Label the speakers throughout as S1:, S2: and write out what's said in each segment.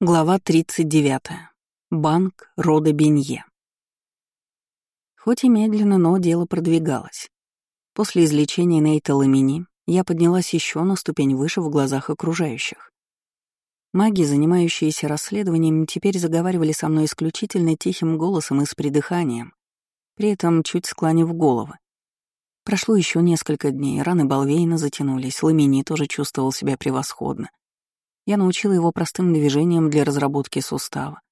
S1: Глава 39. Банк рода Бенье. Хоть и медленно, но дело продвигалось. После излечения Нейта Ламини я поднялась еще на ступень выше в глазах окружающих. Маги, занимающиеся расследованием, теперь заговаривали со мной исключительно тихим голосом и с придыханием, при этом чуть склонив головы. Прошло еще несколько дней, раны Балвейна затянулись, Ламини тоже чувствовал себя превосходно. Я научила его простым движениям для разработки сустава,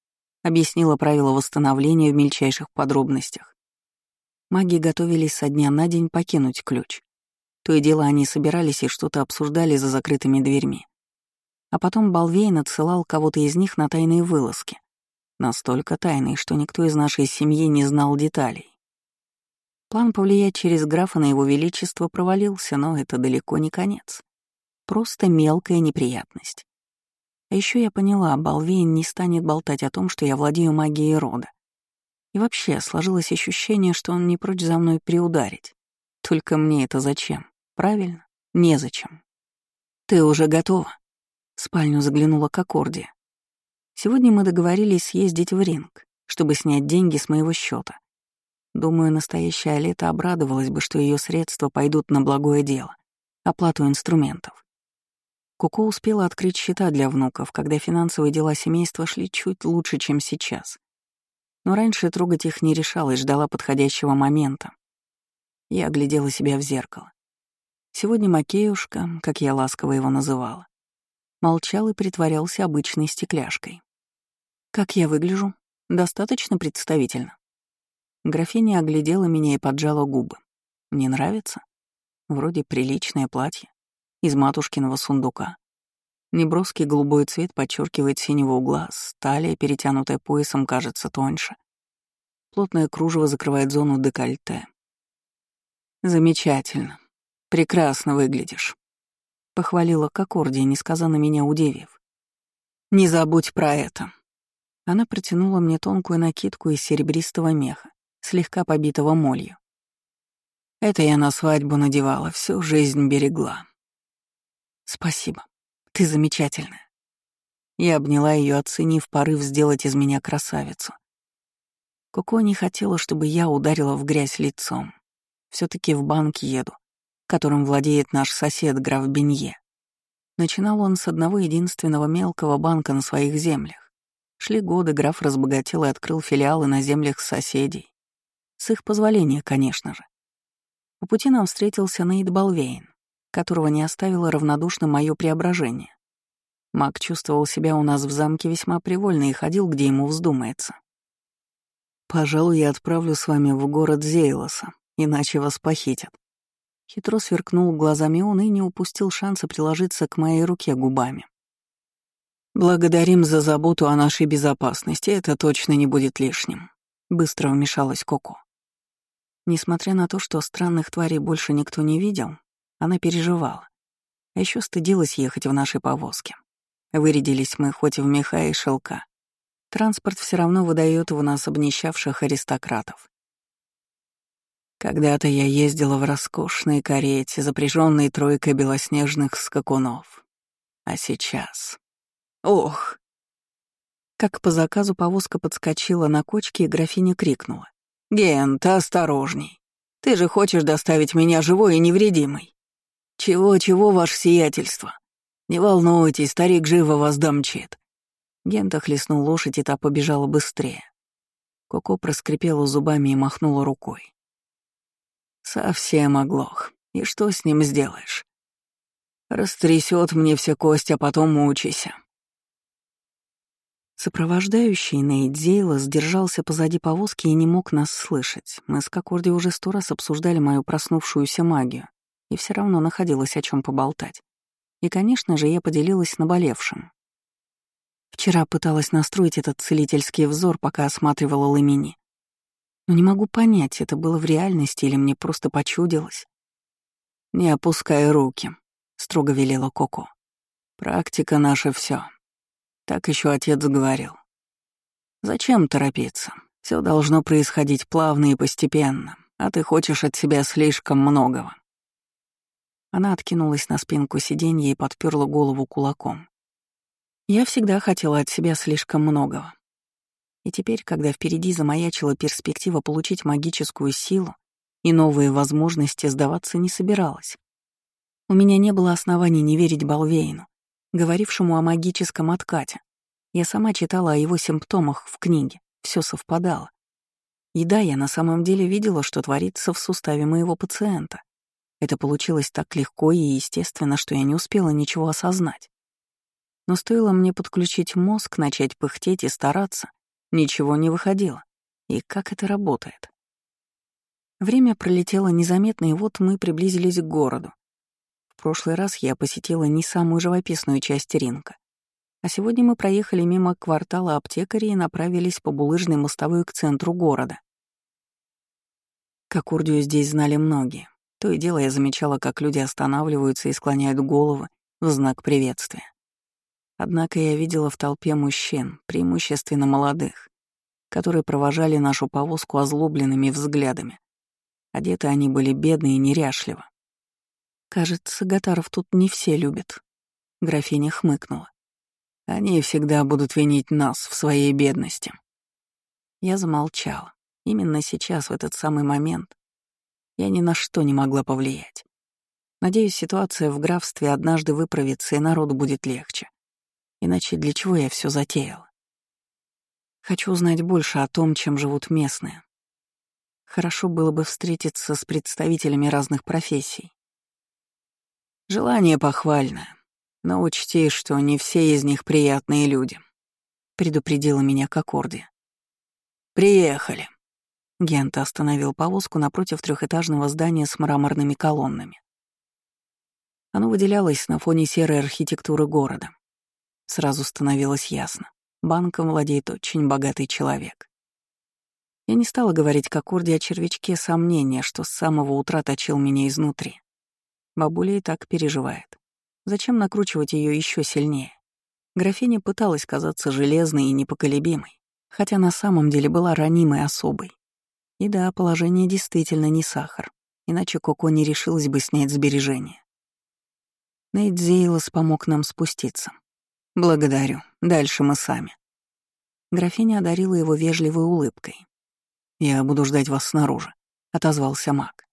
S1: объяснила правила восстановления в мельчайших подробностях. Маги готовились со дня на день покинуть ключ. То и дело они собирались и что-то обсуждали за закрытыми дверьми. А потом Балвейн отсылал кого-то из них на тайные вылазки. Настолько тайные, что никто из нашей семьи не знал деталей. План повлиять через графа на его величество провалился, но это далеко не конец. Просто мелкая неприятность. А еще я поняла, Балвейн не станет болтать о том, что я владею магией рода. И вообще сложилось ощущение, что он не прочь за мной приударить. Только мне это зачем? Правильно? Незачем. «Ты уже готова?» В спальню заглянула к аккорде. Сегодня мы договорились съездить в ринг, чтобы снять деньги с моего счета. Думаю, настоящая Лето обрадовалась бы, что ее средства пойдут на благое дело — оплату инструментов. Коко успела открыть счета для внуков, когда финансовые дела семейства шли чуть лучше, чем сейчас. Но раньше трогать их не решалась, ждала подходящего момента. Я оглядела себя в зеркало. Сегодня Макеюшка, как я ласково его называла, молчал и притворялся обычной стекляшкой. «Как я выгляжу? Достаточно представительно?» Графиня оглядела меня и поджала губы. «Не нравится? Вроде приличное платье из матушкиного сундука. Неброский голубой цвет подчеркивает синего угла, талия, перетянутая поясом, кажется тоньше. Плотное кружево закрывает зону декольте. «Замечательно. Прекрасно выглядишь», — похвалила к аккорде, несказанно меня удивив. «Не забудь про это». Она протянула мне тонкую накидку из серебристого меха, слегка побитого молью. Это я на свадьбу надевала, всю жизнь берегла. «Спасибо. Ты замечательная». Я обняла ее, оценив порыв сделать из меня красавицу. Коко не хотела, чтобы я ударила в грязь лицом. все таки в банк еду, которым владеет наш сосед, граф Бенье. Начинал он с одного единственного мелкого банка на своих землях. Шли годы, граф разбогател и открыл филиалы на землях соседей. С их позволения, конечно же. По пути нам встретился Нейт Балвейн которого не оставило равнодушно мое преображение. Маг чувствовал себя у нас в замке весьма привольно и ходил, где ему вздумается. «Пожалуй, я отправлю с вами в город Зейлоса, иначе вас похитят». Хитро сверкнул глазами он и не упустил шанса приложиться к моей руке губами. «Благодарим за заботу о нашей безопасности, это точно не будет лишним», — быстро вмешалась Коко. Несмотря на то, что странных тварей больше никто не видел, она переживала. Еще стыдилась ехать в нашей повозке. Вырядились мы хоть в меха и шелка. Транспорт все равно выдает в нас обнищавших аристократов. Когда-то я ездила в роскошной карете, запряженной тройкой белоснежных скакунов. А сейчас... Ох! Как по заказу повозка подскочила на кочке, и графиня крикнула. «Ген, ты осторожней. Ты же хочешь доставить меня живой и невредимой. «Чего-чего, ваше сиятельство? Не волнуйтесь, старик живо вас домчит». Гента хлестнул лошадь, и та побежала быстрее. Коко проскрипела зубами и махнула рукой. «Совсем оглох. И что с ним сделаешь? Растрясет мне все кости, а потом мучайся». Сопровождающий Нейт Зейла сдержался позади повозки и не мог нас слышать. Мы с Кокорди уже сто раз обсуждали мою проснувшуюся магию и все равно находилось о чем поболтать. И, конечно же, я поделилась наболевшим. Вчера пыталась настроить этот целительский взор, пока осматривала ламини. Но не могу понять, это было в реальности или мне просто почудилось. «Не опускай руки», — строго велела Коко. «Практика наша все. Так еще отец говорил. Зачем торопиться? Все должно происходить плавно и постепенно, а ты хочешь от себя слишком многого. Она откинулась на спинку сиденья и подперла голову кулаком. Я всегда хотела от себя слишком многого. И теперь, когда впереди замаячила перспектива получить магическую силу и новые возможности, сдаваться не собиралась. У меня не было оснований не верить Балвейну, говорившему о магическом откате. Я сама читала о его симптомах в книге, все совпадало. И да, я на самом деле видела, что творится в суставе моего пациента. Это получилось так легко и естественно, что я не успела ничего осознать. Но стоило мне подключить мозг, начать пыхтеть и стараться, ничего не выходило. И как это работает? Время пролетело незаметно, и вот мы приблизились к городу. В прошлый раз я посетила не самую живописную часть ринка. А сегодня мы проехали мимо квартала аптекарей и направились по булыжной мостовой к центру города. Кокурдию здесь знали многие. То и дело я замечала, как люди останавливаются и склоняют головы в знак приветствия. Однако я видела в толпе мужчин, преимущественно молодых, которые провожали нашу повозку озлобленными взглядами. Одеты они были бедны и неряшливо. «Кажется, Гатаров тут не все любят», — графиня хмыкнула. «Они всегда будут винить нас в своей бедности». Я замолчала. Именно сейчас, в этот самый момент, я ни на что не могла повлиять. Надеюсь, ситуация в графстве однажды выправится, и народу будет легче. Иначе для чего я все затеяла? Хочу узнать больше о том, чем живут местные. Хорошо было бы встретиться с представителями разных профессий. Желание похвальное, но учти, что не все из них приятные люди, предупредила меня Кокорди. Приехали. Гента остановил повозку напротив трехэтажного здания с мраморными колоннами. Оно выделялось на фоне серой архитектуры города. Сразу становилось ясно. Банком владеет очень богатый человек. Я не стала говорить Кокорде о червячке сомнения, что с самого утра точил меня изнутри. Бабуля и так переживает. Зачем накручивать ее еще сильнее? Графиня пыталась казаться железной и непоколебимой, хотя на самом деле была ранимой особой. И да, положение действительно не сахар, иначе Коко не решилась бы снять сбережения. Нейт Зейлос помог нам спуститься. «Благодарю. Дальше мы сами». Графиня одарила его вежливой улыбкой. «Я буду ждать вас снаружи», — отозвался маг.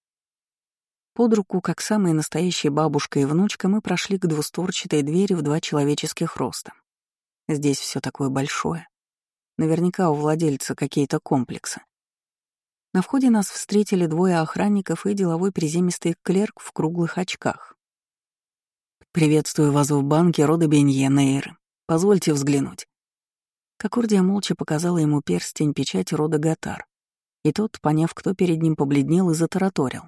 S1: Под руку, как самые настоящие бабушка и внучка, мы прошли к двустворчатой двери в два человеческих роста. Здесь все такое большое. Наверняка у владельца какие-то комплексы. На входе нас встретили двое охранников и деловой приземистый клерк в круглых очках. «Приветствую вас в банке рода Бенье, Нейры. Позвольте взглянуть». Кокурдия молча показала ему перстень печать рода Гатар, и тот, поняв, кто перед ним, побледнел и затараторил.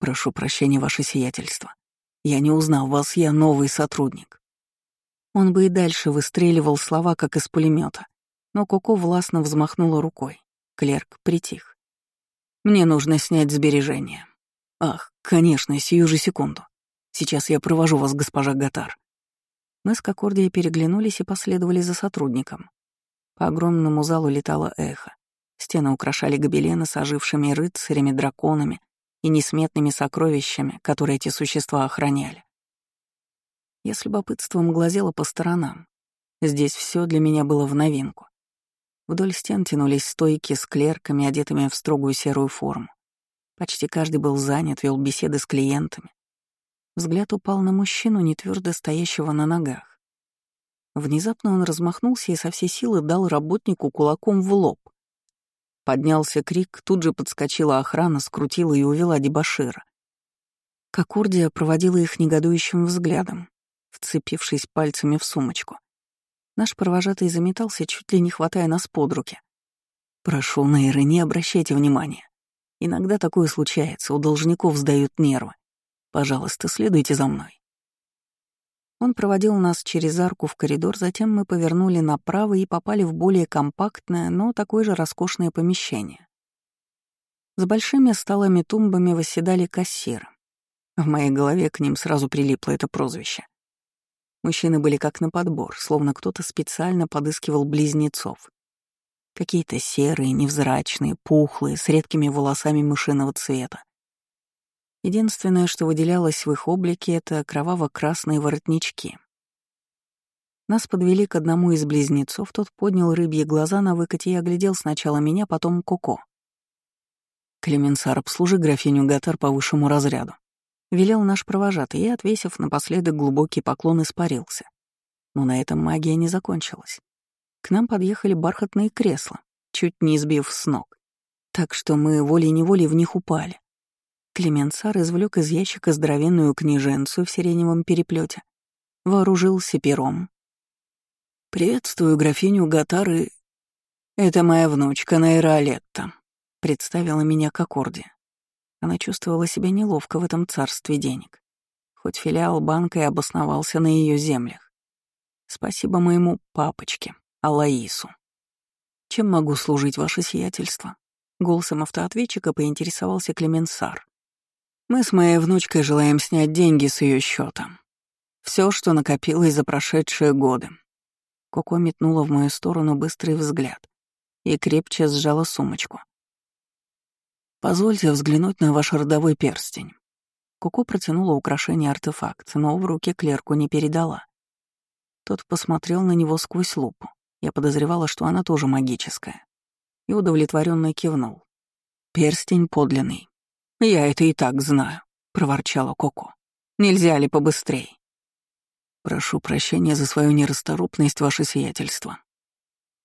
S1: «Прошу прощения, ваше сиятельство. Я не узнал вас, я новый сотрудник». Он бы и дальше выстреливал слова, как из пулемета, но Коко властно взмахнула рукой. Клерк притих. Мне нужно снять сбережения. Ах, конечно, сию же секунду. Сейчас я провожу вас, госпожа Гатар. Мы с Кокордией переглянулись и последовали за сотрудником. По огромному залу летало эхо. Стены украшали гобелены с ожившими рыцарями, драконами и несметными сокровищами, которые эти существа охраняли. Я с любопытством глазела по сторонам. Здесь все для меня было в новинку. Вдоль стен тянулись стойки с клерками, одетыми в строгую серую форму. Почти каждый был занят, вел беседы с клиентами. Взгляд упал на мужчину, не твердо стоящего на ногах. Внезапно он размахнулся и со всей силы дал работнику кулаком в лоб. Поднялся крик, тут же подскочила охрана, скрутила и увела дебошира. Кокурдия проводила их негодующим взглядом, вцепившись пальцами в сумочку. Наш провожатый заметался, чуть ли не хватая нас под руки. «Прошу, Нейры, не обращайте внимания. Иногда такое случается, у должников сдают нервы. Пожалуйста, следуйте за мной». Он проводил нас через арку в коридор, затем мы повернули направо и попали в более компактное, но такое же роскошное помещение. За большими столами-тумбами восседали кассиры. В моей голове к ним сразу прилипло это прозвище. Мужчины были как на подбор, словно кто-то специально подыскивал близнецов. Какие-то серые, невзрачные, пухлые, с редкими волосами мышиного цвета. Единственное, что выделялось в их облике, это кроваво-красные воротнички. Нас подвели к одному из близнецов, тот поднял рыбьи глаза на выкате и оглядел сначала меня, потом Коко. «Клеменсар, обслужи графиню Гатар по высшему разряду», — велел наш провожатый и, отвесив напоследок глубокий поклон, испарился. Но на этом магия не закончилась. К нам подъехали бархатные кресла, чуть не сбив с ног. Так что мы волей-неволей в них упали. Клеменсар извлек из ящика здоровенную книженцу в сиреневом переплете, вооружился пером. «Приветствую графиню Гатары. Это моя внучка Найра Алетта», — представила меня к аккорде. Она чувствовала себя неловко в этом царстве денег, хоть филиал банка и обосновался на ее землях. Спасибо моему папочке, Алаису. Чем могу служить ваше сиятельство? Голосом автоответчика поинтересовался Клеменсар. Мы с моей внучкой желаем снять деньги с ее счета. Все, что накопилось за прошедшие годы. Коко метнула в мою сторону быстрый взгляд и крепче сжала сумочку. «Позвольте взглянуть на ваш родовой перстень». Коко протянула украшение артефакт, но в руки клерку не передала. Тот посмотрел на него сквозь лупу. Я подозревала, что она тоже магическая. И удовлетворенно кивнул. Перстень подлинный. «Я это и так знаю», — проворчала Коко. «Нельзя ли побыстрей?» «Прошу прощения за свою нерасторопность, ваше сиятельство».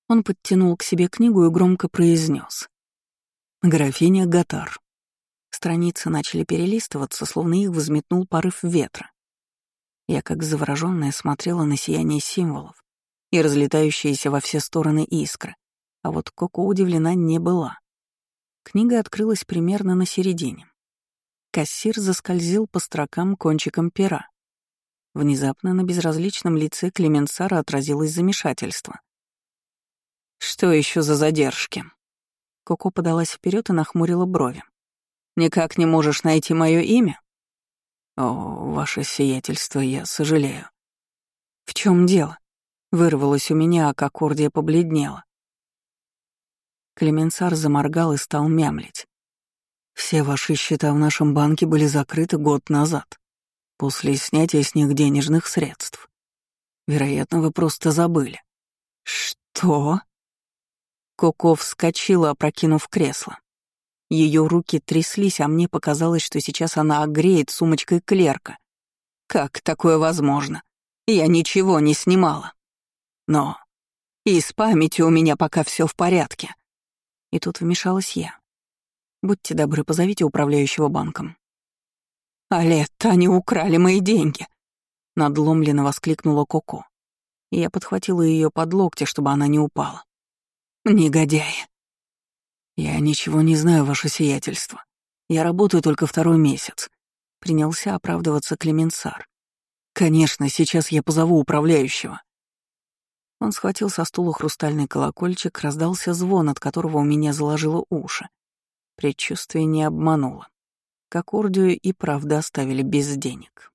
S1: Он подтянул к себе книгу и громко произнес: «Графиня Гатар». Страницы начали перелистываться, словно их взметнул порыв ветра. Я, как заворожённая, смотрела на сияние символов и разлетающиеся во все стороны искры, а вот Коко удивлена не была. Книга открылась примерно на середине. Кассир заскользил по строкам кончиком пера. Внезапно на безразличном лице Клеменсара отразилось замешательство. «Что еще за задержки?» Коко подалась вперед и нахмурила брови. «Никак не можешь найти мое имя?» «О, ваше сиятельство, я сожалею». «В чем дело?» — вырвалось у меня, а Кокордия побледнела. Клеменсар заморгал и стал мямлить. «Все ваши счета в нашем банке были закрыты год назад, после снятия с них денежных средств. Вероятно, вы просто забыли». «Что?» Коко вскочила, опрокинув кресло. Ее руки тряслись, а мне показалось, что сейчас она огреет сумочкой клерка. Как такое возможно? Я ничего не снимала. Но и с памятью у меня пока все в порядке. И тут вмешалась я. Будьте добры, позовите управляющего банком. «Алетта, они украли мои деньги!» Надломленно воскликнула Коко. Я подхватила ее под локти, чтобы она не упала. «Негодяи!» «Я ничего не знаю, ваше сиятельство. Я работаю только второй месяц», — принялся оправдываться Клеменсар. «Конечно, сейчас я позову управляющего». Он схватил со стула хрустальный колокольчик, раздался звон, от которого у меня заложило уши. Предчувствие не обмануло. К аккордию и правда оставили без денег.